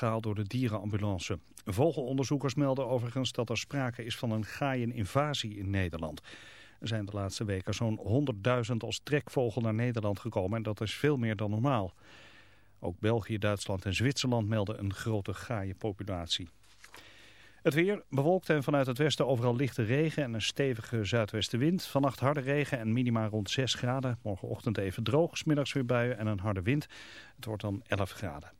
door de dierenambulance. Vogelonderzoekers melden overigens dat er sprake is van een gaaieninvasie in Nederland. Er zijn de laatste weken zo'n 100.000 als trekvogel naar Nederland gekomen en dat is veel meer dan normaal. Ook België, Duitsland en Zwitserland melden een grote gaaienpopulatie. Het weer bewolkt en vanuit het westen overal lichte regen en een stevige zuidwestenwind. Vannacht harde regen en minima rond 6 graden. Morgenochtend even droog, smiddags weer buien en een harde wind. Het wordt dan 11 graden.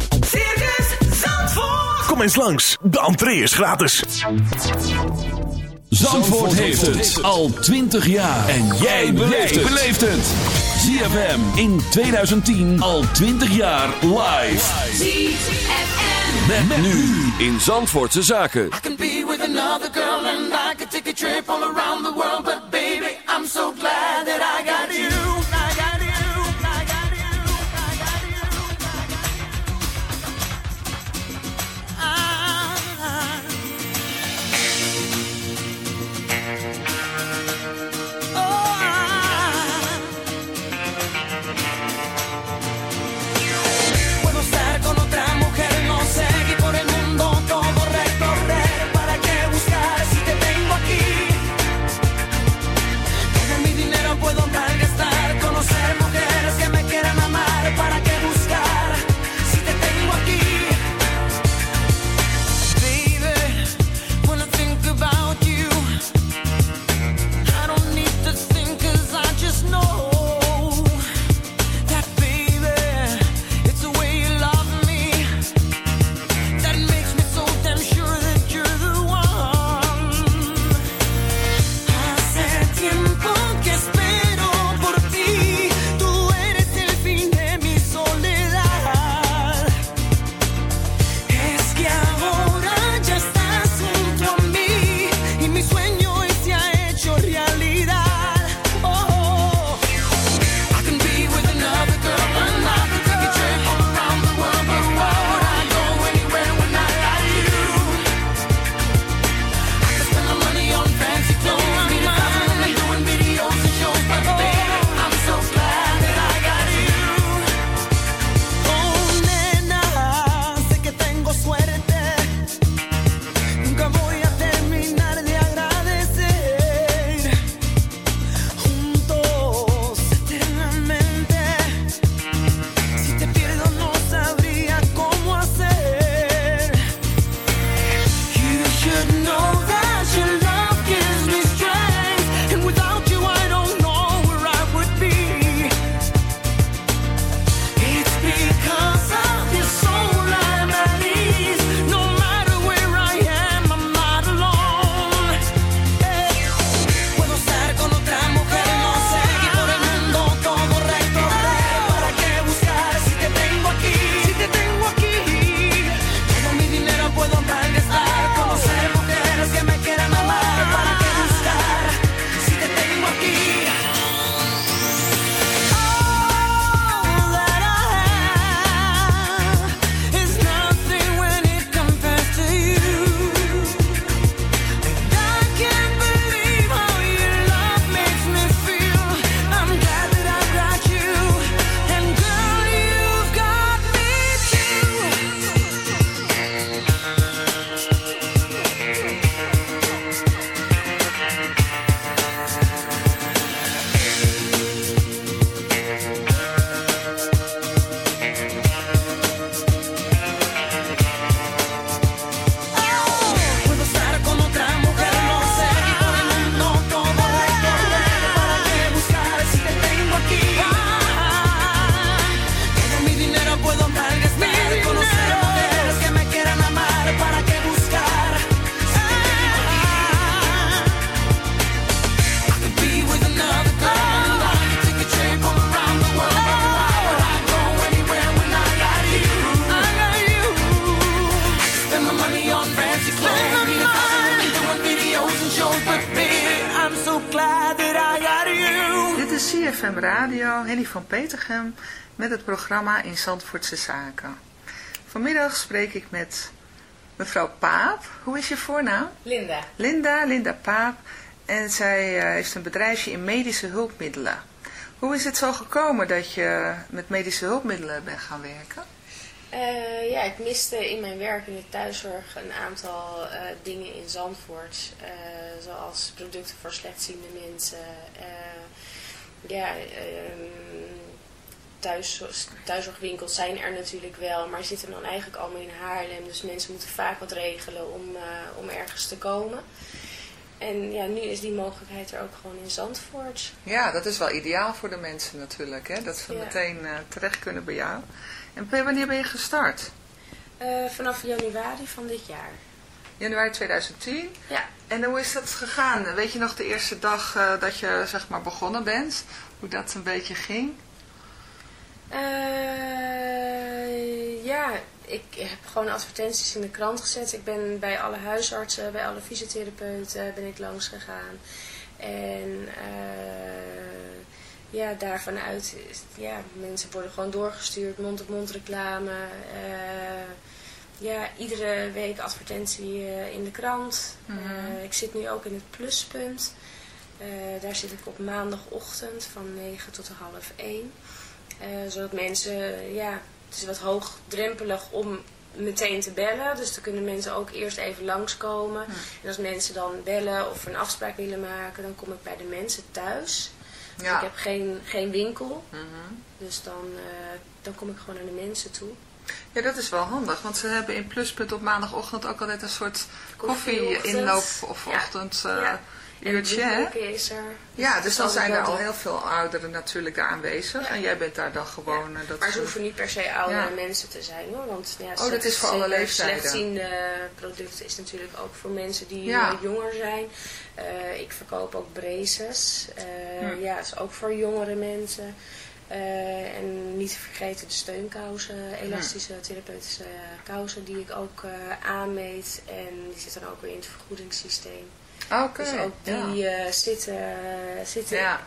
Kom eens langs, de entree is gratis. Zandvoort heeft het al 20 jaar. En jij beleeft het. ZFM in 2010 al 20 jaar live. ZFM. Met, nu in Zandvoortse Zaken. I can be with another girl and I could take a trip all around the world. But baby, I'm so glad that I got Petergem, met het programma In Zandvoortse Zaken. Vanmiddag spreek ik met mevrouw Paap. Hoe is je voornaam? Linda. Linda, Linda Paap. En zij uh, heeft een bedrijfje in medische hulpmiddelen. Hoe is het zo gekomen dat je met medische hulpmiddelen bent gaan werken? Uh, ja, ik miste in mijn werk in de thuiszorg een aantal uh, dingen in Zandvoort. zoals producten voor slechtziende mensen. ja, ehm, thuis, thuiszorgwinkels zijn er natuurlijk wel, maar zitten dan eigenlijk allemaal in Haarlem. Dus mensen moeten vaak wat regelen om, uh, om ergens te komen. En ja, nu is die mogelijkheid er ook gewoon in Zandvoort. Ja, dat is wel ideaal voor de mensen natuurlijk, hè? dat ze ja. meteen uh, terecht kunnen bij jou. En wanneer ben je gestart? Uh, vanaf januari van dit jaar. Januari 2010? Ja. En hoe is dat gegaan? Weet je nog de eerste dag uh, dat je zeg maar begonnen bent? Hoe dat een beetje ging? Uh, ja, ik heb gewoon advertenties in de krant gezet. Ik ben bij alle huisartsen, bij alle fysiotherapeuten ben ik langs gegaan. En uh, ja, daarvan uit, ja, mensen worden gewoon doorgestuurd, mond-op-mond -mond reclame. Uh, ja, iedere week advertentie in de krant. Mm -hmm. ik zit nu ook in het pluspunt. daar zit ik op maandagochtend van 9 tot half 1. Uh, zodat mensen, ja, het is wat hoogdrempelig om meteen te bellen. Dus dan kunnen mensen ook eerst even langskomen. Ja. En als mensen dan bellen of een afspraak willen maken, dan kom ik bij de mensen thuis. Dus ja. ik heb geen, geen winkel. Mm -hmm. Dus dan, uh, dan kom ik gewoon naar de mensen toe. Ja, dat is wel handig, want ze hebben in Pluspunt op maandagochtend ook altijd een soort koffie-inloop of ja. ochtend... Uh, ja uurtje, is er. Ja, dus dan zijn er al heel veel ouderen natuurlijk aanwezig. Ja. En jij bent daar dan gewoon... Ja. Dat maar ze hoeven niet per se oudere mensen te zijn hoor. Want ja, oh, dat is voor alle leeftijden. Slechtziende producten is natuurlijk ook voor mensen die jonger zijn. Uh, ik verkoop ook braces. Uh, ja, is ook voor jongere mensen. Uh, en niet te vergeten de steunkousen, elastische therapeutische kousen die ik ook aanmeet. En die zitten dan ook weer in het vergoedingssysteem. Okay, dus ook die ja. uh, zitten, zitten ja.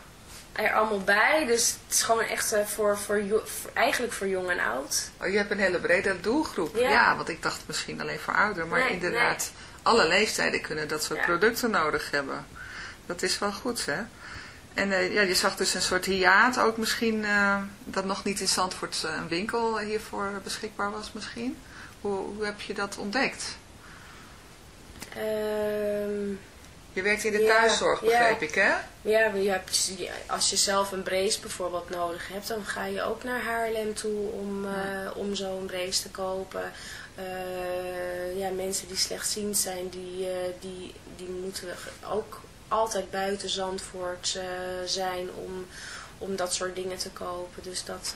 er allemaal bij. Dus het is gewoon echt uh, voor, voor, voor, eigenlijk voor jong en oud. Oh, je hebt een hele brede doelgroep. Ja, ja want ik dacht misschien alleen voor ouderen. Maar nee, inderdaad, nee. alle leeftijden kunnen dat soort producten nodig hebben. Dat is wel goed, hè? En uh, ja, je zag dus een soort hiaat ook misschien, dat nog niet in Zandvoort een winkel hiervoor beschikbaar was misschien. Hoe, hoe heb je dat ontdekt? Um, je werkt in de ja, thuiszorg, begreep ja. ik, hè? Ja, ja, als je zelf een brace bijvoorbeeld nodig hebt, dan ga je ook naar Haarlem toe om, uh, om zo'n brace te kopen. Uh, ja, mensen die slechtziend zijn, die, uh, die, die moeten ook altijd buiten Zandvoort zijn om, om dat soort dingen te kopen. Dus dat,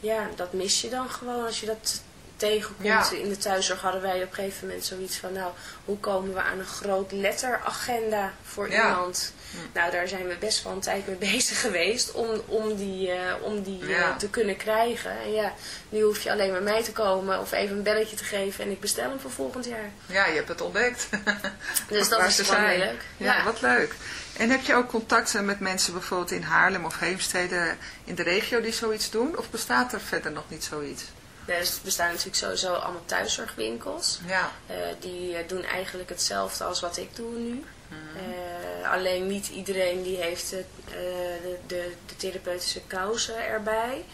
ja, dat mis je dan gewoon als je dat tegenkomt. Ja. In de thuiszorg hadden wij op een gegeven moment zoiets van, nou, hoe komen we aan een groot letteragenda voor ja. iemand? Hm. Nou, daar zijn we best wel een tijd mee bezig geweest om, om die, uh, om die ja. uh, te kunnen krijgen. En ja, nu hoef je alleen maar mij te komen of even een belletje te geven en ik bestel hem voor volgend jaar. Ja, je hebt het ontdekt. dus dat is heel leuk. Ja, ja, wat leuk. En heb je ook contacten met mensen bijvoorbeeld in Haarlem of Heemstede in de regio die zoiets doen? Of bestaat er verder nog niet zoiets? Er bestaan natuurlijk sowieso allemaal thuiszorgwinkels. Ja. Uh, die uh, doen eigenlijk hetzelfde als wat ik doe nu. Mm uh, alleen niet iedereen die heeft de, de, de, de therapeutische kousen erbij.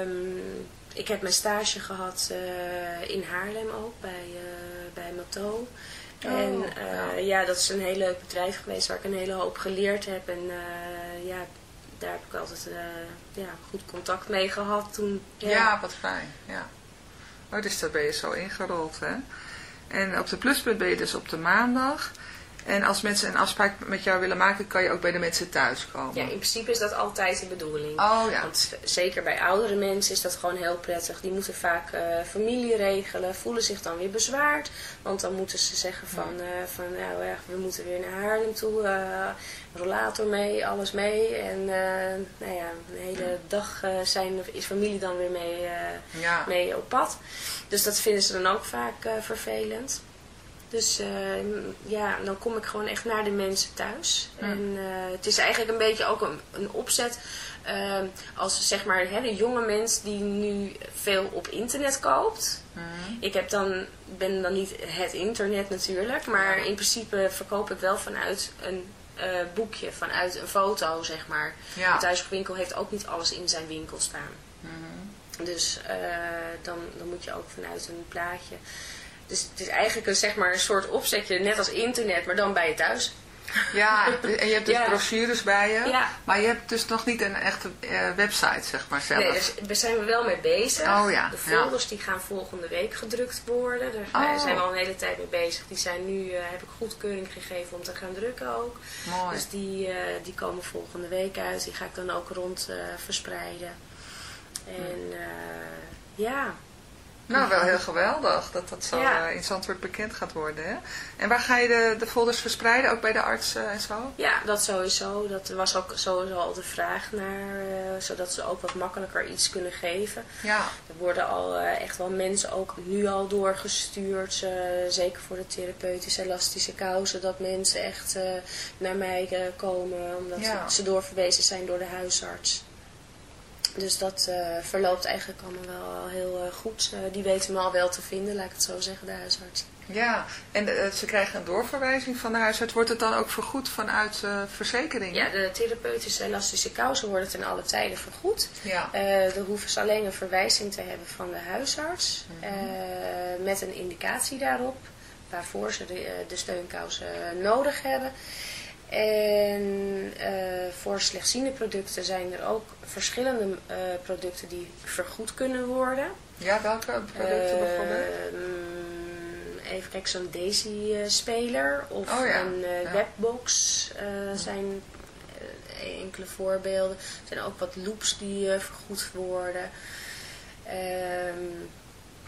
Um, ik heb mijn stage gehad in Haarlem ook, bij, bij Mato. Oh, en ja. ja, dat is een heel leuk bedrijf geweest waar ik een hele hoop geleerd heb. En ja, daar heb ik altijd uh, ja, goed contact mee gehad toen. Ja, ja wat fijn. Ja. Oh, dus daar ben je zo ingerold, hè? En op de pluspunt ben je dus op de maandag. En als mensen een afspraak met jou willen maken, kan je ook bij de mensen thuis komen. Ja, in principe is dat altijd de bedoeling. Oh ja. Want zeker bij oudere mensen is dat gewoon heel prettig. Die moeten vaak uh, familie regelen, voelen zich dan weer bezwaard. Want dan moeten ze zeggen van, uh, van nou ja, we moeten weer naar Haarlem toe. Uh, rollator mee, alles mee. En nou ja, een hele dag zijn, is familie dan weer mee, ja. mee op pad. Dus dat vinden ze dan ook vaak vervelend. Dus uh, ja, dan kom ik gewoon echt naar de mensen thuis. En uh, het is eigenlijk een beetje ook een, een opzet uh, als zeg maar hè, de jonge mens die nu veel op internet koopt. Ik heb dan, ben dan niet het internet natuurlijk, maar in principe verkoop ik wel vanuit een uh, boekje, vanuit een foto zeg maar. Ja. De thuiswinkel heeft ook niet alles in zijn winkel staan. Dus uh, dan, dan moet je ook vanuit een plaatje. Dus het is eigenlijk een, zeg maar, een soort opzetje, net als internet, maar dan bij je thuis. Ja, en je hebt dus Ja. brochures bij je. Ja. Maar je hebt dus nog niet een echte eh, website, zeg maar, zelf. Nee, dus daar zijn we wel mee bezig. Oh ja, De folders die gaan volgende week gedrukt worden. Daar Oh. zijn we al een hele tijd mee bezig. Die zijn nu, eh, heb ik goedkeuring gegeven om te gaan drukken ook. Mooi. Dus die, eh, die komen volgende week uit. Die ga ik dan ook rond verspreiden. En ja, Nou, wel heel geweldig dat dat zo Ja. eh, in Zandvoort bekend gaat worden. Hè? En waar ga je de, de folders verspreiden? Ook bij de artsen en zo? Ja, dat sowieso. Dat was ook sowieso al de vraag naar, eh, zodat ze ook wat makkelijker iets kunnen geven. Ja. Er worden al eh, echt wel mensen ook nu al doorgestuurd, eh, zeker voor de therapeutische elastische kousen, dat mensen echt eh, naar mij eh, komen omdat Ja. ze doorverwezen zijn door de huisarts. Dus dat eh, verloopt eigenlijk allemaal wel heel eh, goed. Eh, die weten me al wel te vinden, laat ik het zo zeggen, de huisarts. Ja, en ze krijgen een doorverwijzing van de huisarts. Wordt het dan ook vergoed vanuit verzekeringen? Ja, de therapeutische elastische kousen worden ten alle tijden vergoed. Ja. Dan hoeven ze alleen een verwijzing te hebben van de huisarts. Mhm. met een indicatie daarop. Waarvoor ze de, de steunkousen nodig hebben. En eh, voor slechtziende producten zijn er ook verschillende eh, producten die vergoed kunnen worden. Ja, welke producten bijvoorbeeld? Ehm, even kijken, zo'n Daisy-speler of Oh ja, een eh, ja. webbox eh, zijn eh, enkele voorbeelden. Er zijn ook wat loops die eh, vergoed worden. Ehm,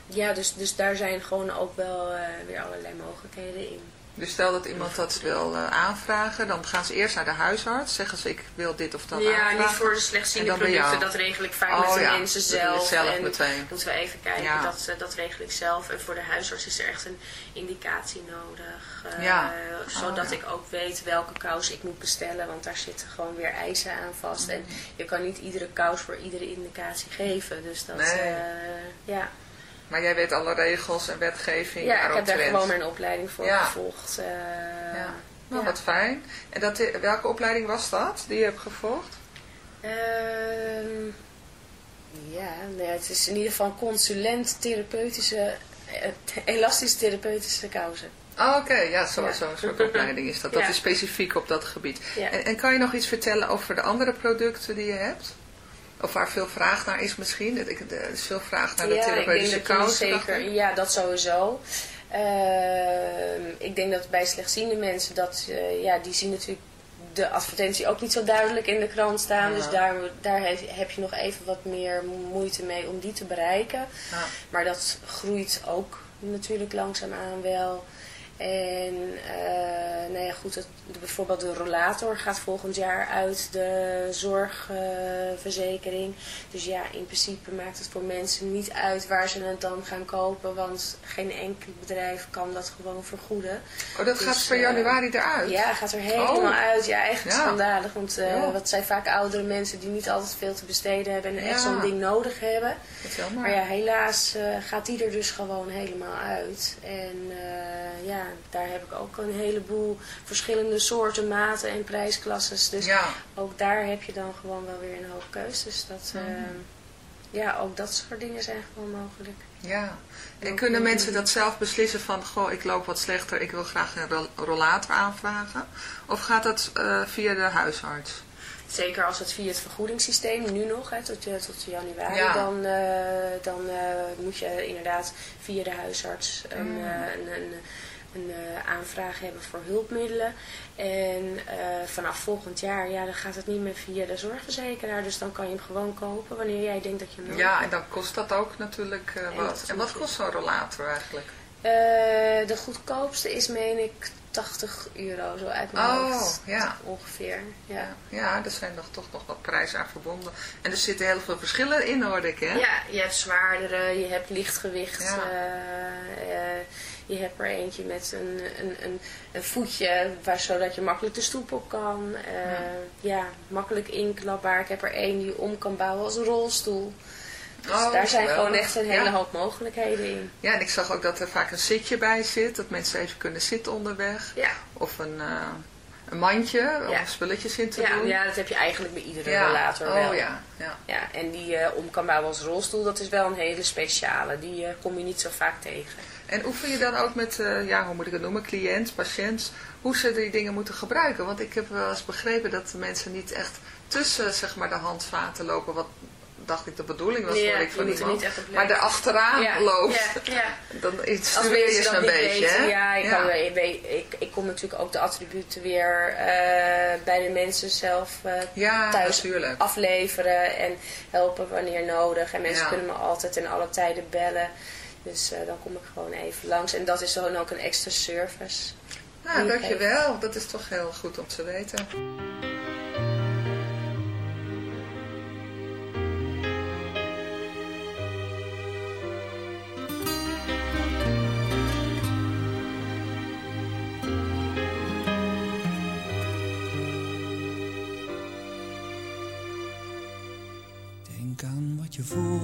ja, dus, dus daar zijn gewoon ook wel eh, weer allerlei mogelijkheden in. Dus stel dat iemand dat wil eh, aanvragen, dan gaan ze eerst naar de huisarts. Zeggen ze, ik wil dit of dat ja, aanvragen. niet voor de slechtziende producten, dat regel ik vaak Oh, met de ja, mensen zelf. zelf en meteen. moeten we even kijken, Ja. dat, eh, dat regel ik zelf. En voor de huisarts is er echt een indicatie nodig. eh, Ja. zodat Oh, ik ook weet welke kous ik moet bestellen, want daar zitten gewoon weer eisen aan vast. En je kan niet iedere kous voor iedere indicatie geven. Dus dat, Nee. ja. Maar jij weet alle regels en wetgeving ja, ik heb daar gewoon mijn opleiding voor Ja. gevolgd. eh, Ja. Nou, ja. wat fijn. En dat, welke opleiding was dat die je hebt gevolgd? Ehm, ja, nee, het is in ieder geval consulent therapeutische, eh, elastisch therapeutische kousen. Oh, Oké, ja, zo- Ja. zo'n soort opleiding is dat. Dat Ja. is specifiek op dat gebied. En, en kan je nog iets vertellen over de andere producten die je hebt? Of waar veel vraag naar is misschien? Er is veel vraag naar de ja, therapeutische dacht zeker, ja, dat sowieso. Ehm, ik denk dat bij slechtziende mensen, dat, eh, ja, die zien natuurlijk de advertentie ook niet zo duidelijk in de krant staan. Ja. Dus daar, daar heb, heb je nog even wat meer moeite mee om die te bereiken. Ja. Maar dat groeit ook natuurlijk langzaamaan wel. En eh, nou ja, goed, het, bijvoorbeeld de rollator gaat volgend jaar uit de zorgverzekering. dus ja, in principe maakt het voor mensen niet uit waar ze het dan gaan kopen. Want geen enkel bedrijf kan dat gewoon vergoeden. Oh, dat Dus, gaat per eh, januari eruit? Ja, gaat er helemaal Oh. uit. Ja, eigenlijk Ja. schandalig. Want eh Ja. wat zijn vaak oudere mensen die niet altijd veel te besteden hebben en echt Ja. zo'n ding nodig hebben. Vertel maar. Maar ja, helaas gaat die er dus gewoon helemaal uit. En eh, ja, daar heb ik ook een heleboel verschillende soorten, maten en prijsklasses. Dus Ja. ook daar heb je dan gewoon wel weer een hoop keus. Dus dat, Mhm. eh, ja, ook dat soort dingen zijn gewoon mogelijk. Ja. En Ook kunnen mensen dat zelf beslissen van, goh, ik loop wat slechter, ik wil graag een rol- rollator aanvragen? Of gaat dat eh, via de huisarts? Zeker als het via het vergoedingssysteem, nu nog, hè, tot, eh, tot januari, Ja. dan, eh, dan eh, moet je inderdaad via de huisarts een, Mm. eh, een, een, een eh, aanvraag hebben voor hulpmiddelen. En eh, vanaf volgend jaar, ja, dan gaat het niet meer via de zorgverzekeraar. Dus dan kan je hem gewoon kopen wanneer jij denkt dat je hem Ja, en dan kost dat ook natuurlijk eh, En wat. dat En wat kost zo'n rollator eigenlijk? Eh, de goedkoopste is, meen ik, 80 euro, zo uit mijn Oh, hoofd. ja. Ongeveer, ja. Ja, er zijn nog, toch nog wat prijzen aan verbonden. En er zitten heel veel verschillen in, hoorde ik, hè? Ja, je hebt zwaardere, je hebt lichtgewicht. Ja. Eh, eh, Je hebt er eentje met een, een, een, een voetje, waar, zodat je makkelijk de stoep op kan. ja. makkelijk inklapbaar. Ik heb er één die om kan bouwen als een rolstoel. Dus Oh, daar zijn gewoon echt een hele Ja. hoop mogelijkheden in. Ja, en ik zag ook dat er vaak een zitje bij zit. Dat mensen even kunnen zitten onderweg. Ja, Of een, eh, een mandje om Ja. spulletjes in te ja, doen. ja dat heb je eigenlijk bij iedere Ja. rollator oh, wel. ja, ja. Ja, en die eh, om kan bouwen als rolstoel, dat is wel een hele speciale. Die eh, kom je niet zo vaak tegen. En oefen je dan ook met, eh, ja, hoe moet ik het noemen, cliënt, patiënt, hoe ze die dingen moeten gebruiken? Want ik heb wel eens begrepen dat de mensen niet echt tussen, zeg maar, de handvaten lopen, wat dacht ik de bedoeling was, Ja, hoor ik van iemand. maar erachteraan ja, loopt, Ja, ja. dan instrueer je ze een beetje, weten, ja, ik, Kan, ik, ik, ik kom natuurlijk ook de attributen weer eh, bij de mensen zelf eh, thuis natuurlijk. afleveren en helpen wanneer nodig. En mensen kunnen me altijd in alle tijden bellen. Dus eh, dan kom ik gewoon even langs. En dat is dan ook een extra service. Nou, dankjewel. Dat is toch heel goed om te weten. Denk aan wat je voelt.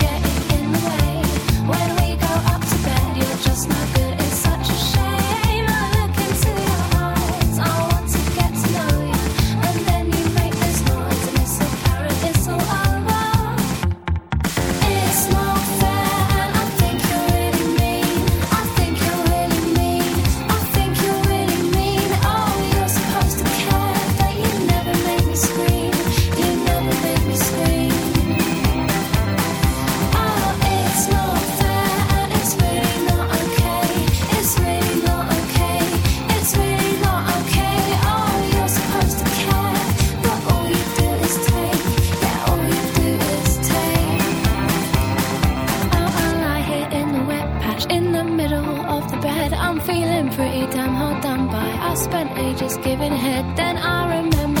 by. I spent ages giving head, then I remember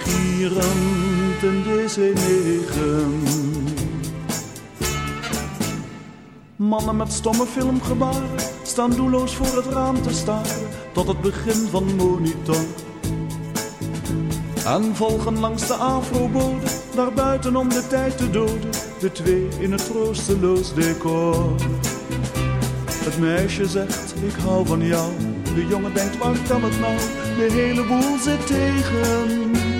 gierend een DC-9. Mannen met stomme filmgebaren staan doelloos voor het raam te staren tot het begin van monitor. En volgen langs de afrobode, daar buiten om de tijd te doden, de twee in het troosteloos decor. Het meisje zegt, ik hou van jou. De jongen denkt, waar kan het nou? De hele boel zit tegen.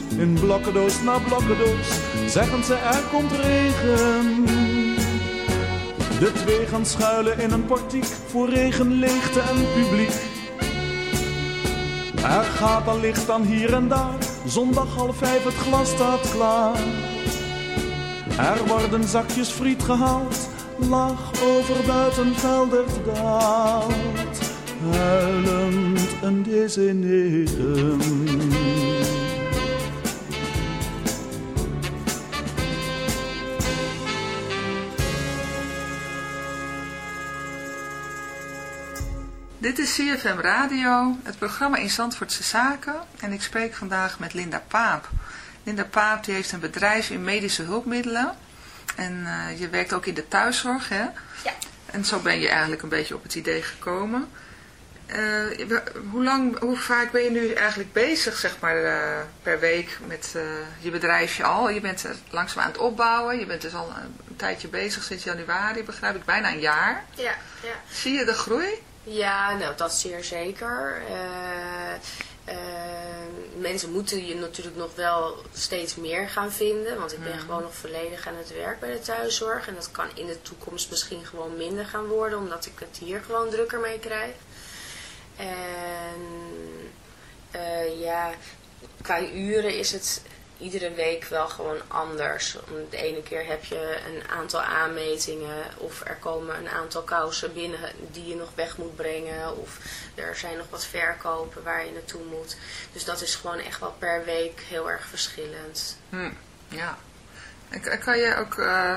in blokkendoos na blokkendoos, zeggen ze er komt regen. De twee gaan schuilen in een portiek voor regen, leegte en publiek. Er gaat al licht aan hier en daar, zondag half vijf het glas staat klaar. Er worden zakjes friet gehaald, laag over buitenveldert daalt. Huilend een desineren. Dit is CFM Radio, het programma in Zandvoortse Zaken. En ik spreek vandaag met Linda Paap. Linda Paap die heeft een bedrijf in medische hulpmiddelen. En eh, je werkt ook in de thuiszorg, hè? Ja. En zo ben je eigenlijk een beetje op het idee gekomen. Eh, hoe, lang, hoe vaak ben je nu eigenlijk bezig, zeg maar, eh, per week met je bedrijfje al? Je bent er langzaam aan het opbouwen. Je bent dus al een tijdje bezig sinds januari, begrijp ik. Bijna een jaar. Ja, ja. Zie je de groei? Ja, nou dat zeer zeker. Eh, eh, mensen moeten je natuurlijk nog wel steeds meer gaan vinden. Want ik ben gewoon nog volledig aan het werk bij de thuiszorg. En dat kan in de toekomst misschien gewoon minder gaan worden. Omdat ik het hier gewoon drukker mee krijg. En eh, ja, qua uren is het iedere week wel gewoon anders. De ene keer heb je een aantal aanmetingen of er komen een aantal kousen binnen die je nog weg moet brengen. Of er zijn nog wat verkopen waar je naartoe moet. Dus dat is gewoon echt wel per week heel erg verschillend. Hm, ja. Kan je ook eh,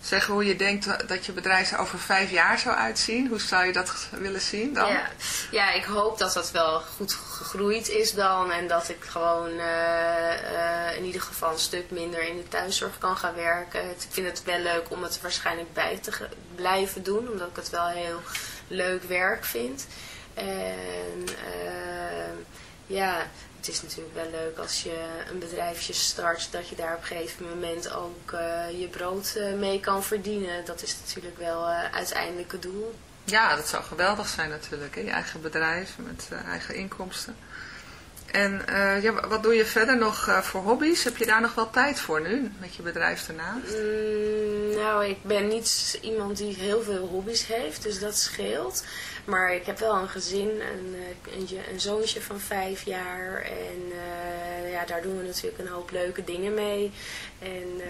zeggen hoe je denkt dat je bedrijf er over vijf jaar zou uitzien? Hoe zou je dat willen zien dan? Ja. ja, ik hoop dat dat wel goed gegroeid is dan. En dat ik gewoon eh, eh, in ieder geval een stuk minder in de thuiszorg kan gaan werken. Ik vind het wel leuk om het waarschijnlijk bij te blijven doen. Omdat ik het wel heel leuk werk vind. En eh, ja, het is natuurlijk wel leuk als je een bedrijfje start. Dat je daar op een gegeven moment ook eh, je brood eh, mee kan verdienen. Dat is natuurlijk wel eh uiteindelijk het doel. Ja, dat zou geweldig zijn natuurlijk. Hè? Je eigen bedrijf met eigen inkomsten. En eh, ja, wat doe je verder nog eh, voor hobby's? Heb je daar nog wel tijd voor nu, met je bedrijf ernaast? Mm, nou, ik ben niet iemand die heel veel hobby's heeft, dus dat scheelt. Maar ik heb wel een gezin, een, eh, een, je- een zoontje van vijf jaar. En ja, daar doen we natuurlijk een hoop leuke dingen mee. En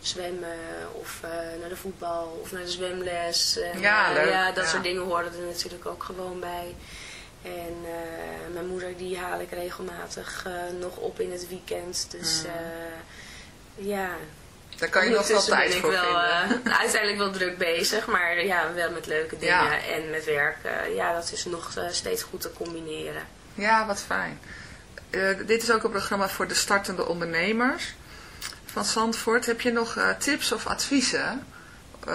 zwemmen of naar de voetbal of naar de zwemles. En, Ja, leuk, ja, dat ja. soort dingen horen er natuurlijk ook gewoon bij. En eh, mijn moeder die haal ik regelmatig eh, nog op in het weekend. Dus Mm. eh, ja, Daar kan je nog wel tijd voor wel, vinden. eh, uiteindelijk wel druk bezig, maar ja, wel met leuke dingen Ja. en met werk. ja, dat is nog eh, steeds goed te combineren. Ja, wat fijn. Eh, dit is ook een programma voor de startende ondernemers van Zandvoort. Heb je nog eh, tips of adviezen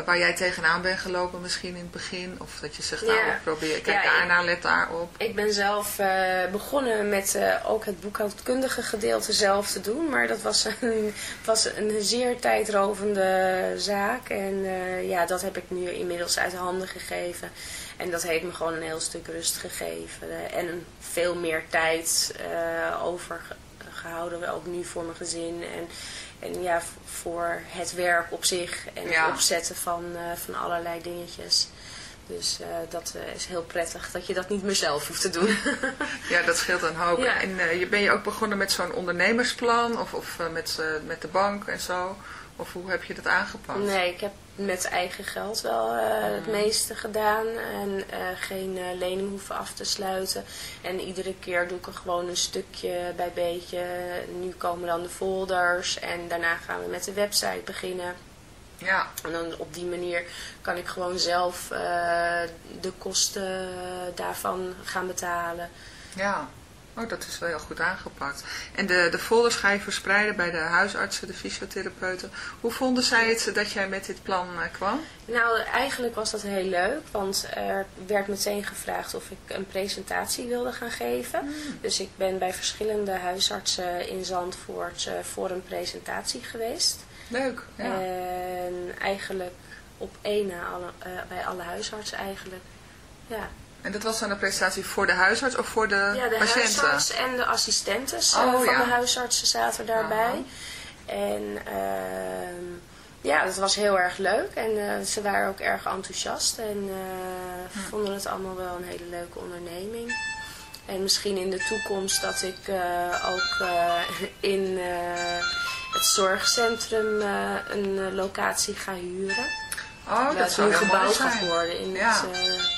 waar jij tegenaan bent gelopen misschien in het begin? Of dat je zegt, nou, Ja. probeer, kijk Ja, ik- daarna, let daarop. Ik ben zelf eh, begonnen met eh, ook het boekhoudkundige gedeelte zelf te doen. Maar dat was een, was een zeer tijdrovende zaak. En eh, ja, dat heb ik nu inmiddels uit handen gegeven. En dat heeft me gewoon een heel stuk rust gegeven. eh, en veel meer tijd eh overgehouden, ook nu voor mijn gezin. En, en ja, voor het werk op zich en Ja. het opzetten van, eh, van allerlei dingetjes. Dus eh, dat eh, is heel prettig dat je dat niet meer zelf hoeft te doen. Ja, dat scheelt een hoop. Ja. En je, ben je ook begonnen met zo'n ondernemersplan of, of met, met de bank en zo? Of hoe heb je dat aangepakt? nee, ik heb met eigen geld wel eh, het meeste gedaan. En eh, geen eh, lening hoeven af te sluiten. En iedere keer doe ik er gewoon een stukje bij beetje. Nu komen dan de folders. En daarna gaan we met de website beginnen. Ja, En dan op die manier kan ik gewoon zelf de kosten daarvan gaan betalen. ja. Oh, dat is wel heel goed aangepakt. En de, de folders ga je verspreiden bij de huisartsen, de fysiotherapeuten. Hoe vonden zij het dat jij met dit plan eh, kwam? Nou, eigenlijk was dat heel leuk, want er werd meteen gevraagd of ik een presentatie wilde gaan geven. Dus ik ben bij verschillende huisartsen in Zandvoort eh, voor een presentatie geweest. Leuk, ja. En eigenlijk op één na alle, eh, bij alle huisartsen eigenlijk. Ja, En dat was dan een presentatie voor de huisarts of voor de, ja de patiënten? huisarts en de assistentes eh, Oh, van ja. de huisartsen zaten daarbij. En ehm, ja, dat was heel erg leuk. En eh, ze waren ook erg enthousiast en eh, vonden het allemaal wel een hele leuke onderneming. En misschien in de toekomst dat ik ook in het zorgcentrum een locatie ga huren. Oh, dat zou heel mooi gebouwd gaat zijn. worden in Ja. het,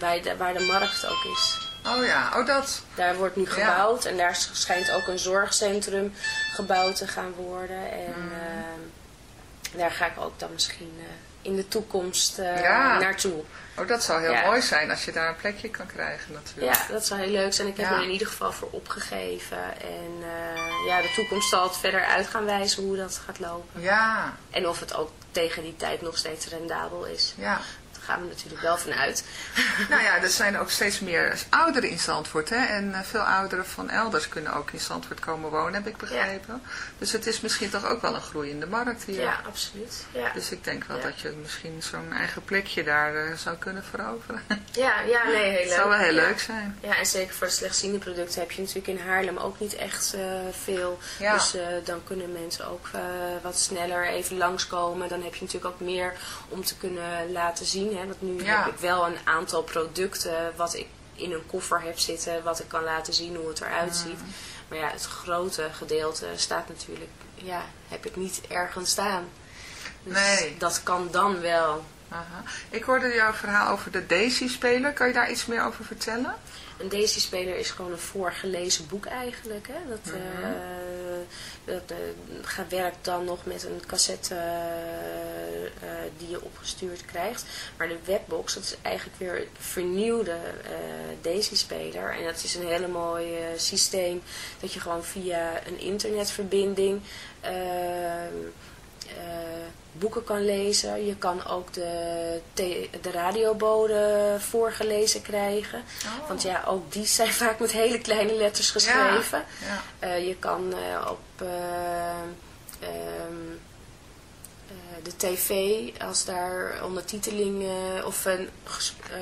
bij de, waar de markt ook is. Oh ja, oh dat. Daar wordt nu Ja. gebouwd en daar schijnt ook een zorgcentrum gebouwd te gaan worden. En Mm. eh, daar ga ik ook dan misschien eh, in de toekomst Ja. naartoe. Oh, dat zou heel Ja. mooi zijn als je daar een plekje kan krijgen natuurlijk. Ja, dat zou heel leuk zijn. Ik heb er in ieder geval voor opgegeven. En eh, ja, de toekomst zal het verder uit gaan wijzen hoe dat gaat lopen. Ja, En of het ook tegen die tijd nog steeds rendabel is. ja. Gaan we natuurlijk wel van uit. Nou ja, er zijn ook steeds meer ouderen in Zandvoort. Hè? En eh, veel ouderen van elders kunnen ook in Zandvoort komen wonen, heb ik begrepen. Dus het is misschien toch ook wel een groeiende markt hier. Ja, absoluut. Ja, Dus ik denk wel Ja. dat je misschien zo'n eigen plekje daar eh, zou kunnen veroveren. ja, ja nee, heel leuk. Dat zou wel heel leuk zijn. Ja, en zeker voor de slechtziende producten heb je natuurlijk in Haarlem ook niet echt eh, veel. Ja. Dus dan kunnen mensen ook wat sneller even langskomen. Dan heb je natuurlijk ook meer om te kunnen laten zien. Hè? Want nu Ja. heb ik wel een aantal producten wat ik in een koffer heb zitten. Wat ik kan laten zien hoe het eruit ziet. Maar ja, het grote gedeelte staat natuurlijk, ja, heb ik niet ergens staan. Dus Nee. dat kan dan wel. Aha. Ik hoorde jouw verhaal over de Daisy-speler. Kan je daar iets meer over vertellen? Een Daisy-speler is gewoon een voorgelezen boek eigenlijk. Hè? Dat, eh, dat eh, gaat- werkt dan nog met een cassette eh, die je opgestuurd krijgt. Maar de webbox, dat is eigenlijk weer een vernieuwde eh Daisy-speler. En dat is een hele mooi systeem dat je gewoon via een internetverbinding... boeken kan lezen. Je kan ook de, de radioboden voorgelezen krijgen. Oh. Want ja, ook die zijn vaak met hele kleine letters geschreven. Ja. Eh, je kan eh, op eh, ehm, eh, de tv, als daar ondertiteling of een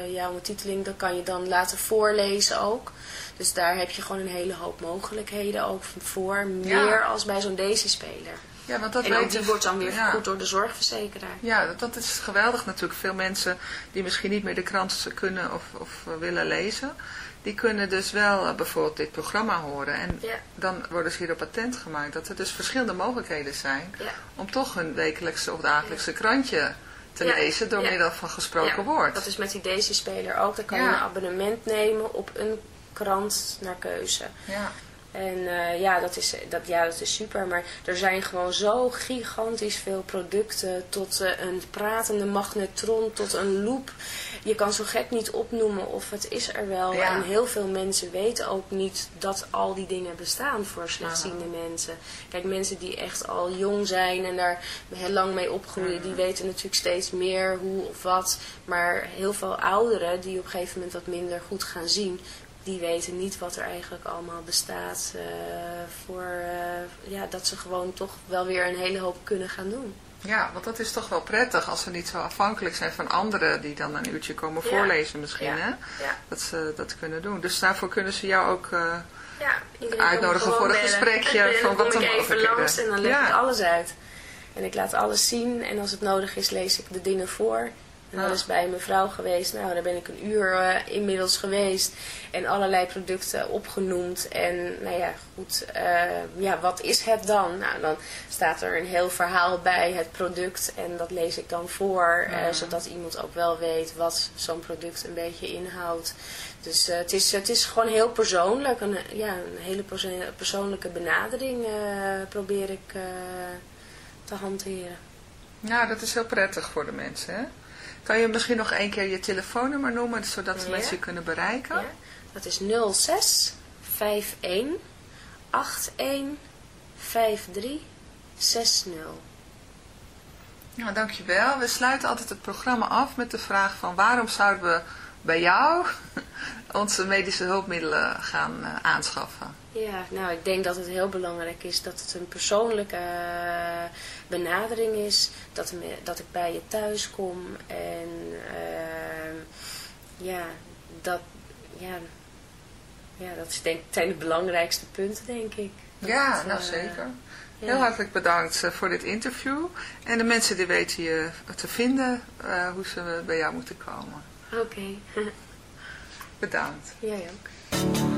ja, ondertiteling, dan kan je dan laten voorlezen ook. Dus daar heb je gewoon een hele hoop mogelijkheden ook voor. Meer als bij zo'n Daisy-speler. Ja, want dat En ook die wordt dan weer ja. vergoed door de zorgverzekeraar. Ja, dat, is geweldig natuurlijk. Veel mensen die misschien niet meer de krant kunnen of, of eh, willen lezen, die kunnen dus wel eh, bijvoorbeeld dit programma horen. En Ja. dan worden ze hierop attent gemaakt dat er dus verschillende mogelijkheden zijn Ja. om toch hun wekelijkse of dagelijkse krantje te lezen door middel van gesproken Ja, woord. Dat is met die Daisy-speler ook. Dan kan je een abonnement nemen op een krant naar keuze. Ja. En eh, ja, dat is, dat, ja, dat is super. Maar er zijn gewoon zo gigantisch veel producten. Tot eh, een pratende magnetron, tot een loop. Je kan zo gek niet opnoemen of het is er wel. Ja. En heel veel mensen weten ook niet dat al die dingen bestaan voor slechtziende mensen. Kijk, mensen die echt al jong zijn en daar heel lang mee opgroeien. Die weten natuurlijk steeds meer hoe of wat. Maar heel veel ouderen die op een gegeven moment wat minder goed gaan zien die weten niet wat er eigenlijk allemaal bestaat. eh, voor eh, ja, dat ze gewoon toch wel weer een hele hoop kunnen gaan doen. ja, want dat is toch wel prettig als ze niet zo afhankelijk zijn van anderen die dan een uurtje komen Ja. voorlezen misschien. Ja. Hè? Ja. Dat ze dat kunnen doen. Dus daarvoor kunnen ze jou ook... eh, Uitnodigen voor een bellen. gesprekje En van dan wat kom ik even langs en dan leg ik alles uit. En ik laat alles zien en als het nodig is lees ik de dingen voor. En dat is bij mijn vrouw geweest. Nou, daar ben ik een uur eh, inmiddels geweest. En allerlei producten opgenoemd. En nou ja, goed. eh, ja, wat is het dan? Nou, dan staat er een heel verhaal bij het product. En dat lees ik dan voor. eh, zodat iemand ook wel weet wat zo'n product een beetje inhoudt. Dus het, is, het is gewoon heel persoonlijk. Een, ja, een hele perso- persoonlijke benadering probeer ik te hanteren. Nou, dat is heel prettig voor de mensen, hè? Kan je misschien nog één keer je telefoonnummer noemen, zodat Ja. mensen je kunnen bereiken? Ja, dat is 06 51 81 53 60. Nou, dankjewel. We sluiten altijd het programma af met de vraag van waarom zouden we bij jou onze medische hulpmiddelen gaan eh, aanschaffen? Ja, nou ik denk dat het heel belangrijk is dat het een persoonlijke eh, benadering is. Dat, me, dat ik bij je thuis kom en eh, ja, dat, ja, ja, dat is denk, zijn de belangrijkste punten denk ik. Ja, Dat, nou eh, zeker. ja. Heel hartelijk bedankt eh, voor dit interview. En de mensen die weten je te vinden, eh, hoe ze bij jou moeten komen. Oké. Bedankt. Jij ook.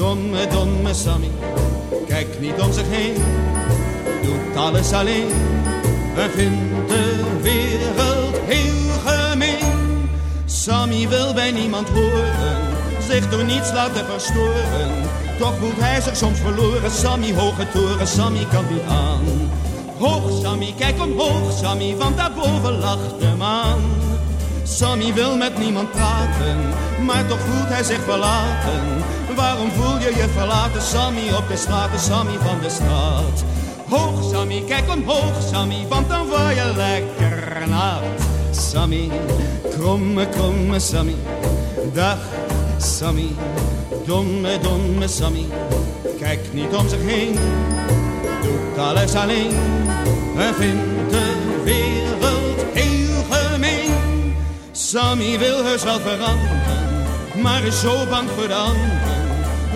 domme, domme Sammy. Kijk niet om zich heen, doet alles alleen. En vindt de wereld heel gemeen. Sammy wil bij niemand horen, zich door niets laten verstoren. Toch voelt hij zich soms verloren, Sammy hoge toren, Sammy kan niet aan. Hoog Sammy, kijk omhoog Sammy, want daarboven lacht de maan. Sammy wil met niemand praten, maar toch voelt hij zich verlaten. Waarom voel je je verlaten, Sammy, op de straat, Sammy van de straat? Hoog Sammy, kijk omhoog Sammy, want dan word je lekker nat. Sammy, kromme, kromme Sammy, dag Sammy, domme, domme Sammy. Kijkt niet om zich heen, doet alles alleen en vindt de wereld heel gemeen. Sammy wil heus wel veranderen, maar is zo bang voor de.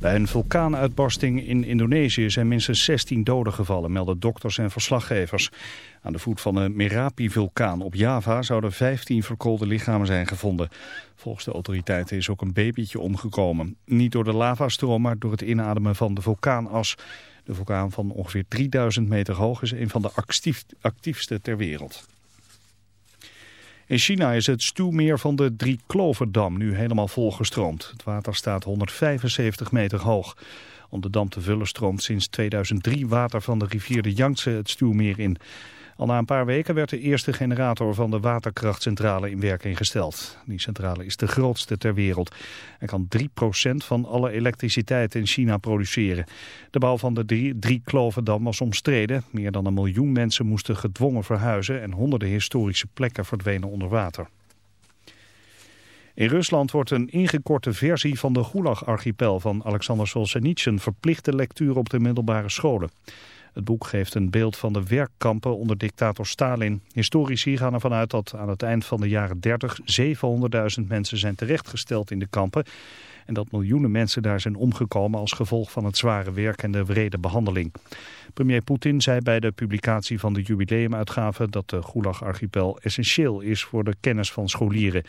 Bij een vulkaanuitbarsting in Indonesië zijn minstens 16 doden gevallen, melden dokters en verslaggevers. Aan de voet van de Merapi-vulkaan op Java zouden 15 verkoolde lichamen zijn gevonden. Volgens de autoriteiten is ook een babytje omgekomen. Niet door de lavastroom, maar door het inademen van de vulkaanas. De vulkaan van ongeveer 3000 meter hoog is een van de actief, actiefste ter wereld. In China is het stuwmeer van de Driekloverdam nu helemaal volgestroomd. Het water staat 175 meter hoog. Om de dam te vullen stroomt sinds 2003 water van de rivier de Yangtze het stuwmeer in. Al na een paar weken werd de eerste generator van de waterkrachtcentrale in werking gesteld. Die centrale is de grootste ter wereld. Hij kan 3% van alle elektriciteit in China produceren. De bouw van de drie, drie Klovendam was omstreden. Meer dan een miljoen mensen moesten gedwongen verhuizen en honderden historische plekken verdwenen onder water. In Rusland wordt een ingekorte versie van de Gulag-archipel van Alexander Solzhenitsyn verplichte lectuur op de middelbare scholen. Het boek geeft een beeld van de werkkampen onder dictator Stalin. Historici gaan ervan uit dat aan het eind van de jaren 30 700.000 mensen zijn terechtgesteld in de kampen. En dat miljoenen mensen daar zijn omgekomen als gevolg van het zware werk en de wrede behandeling. Premier Poetin zei bij de publicatie van de jubileumuitgave dat de Gulag-archipel essentieel is voor de kennis van scholieren.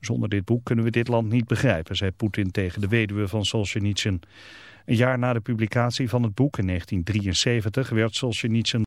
Zonder dit boek kunnen we dit land niet begrijpen, zei Poetin tegen de weduwe van Solzhenitsyn. Een jaar na de publicatie van het boek in 1973 werd Solzhenitsyn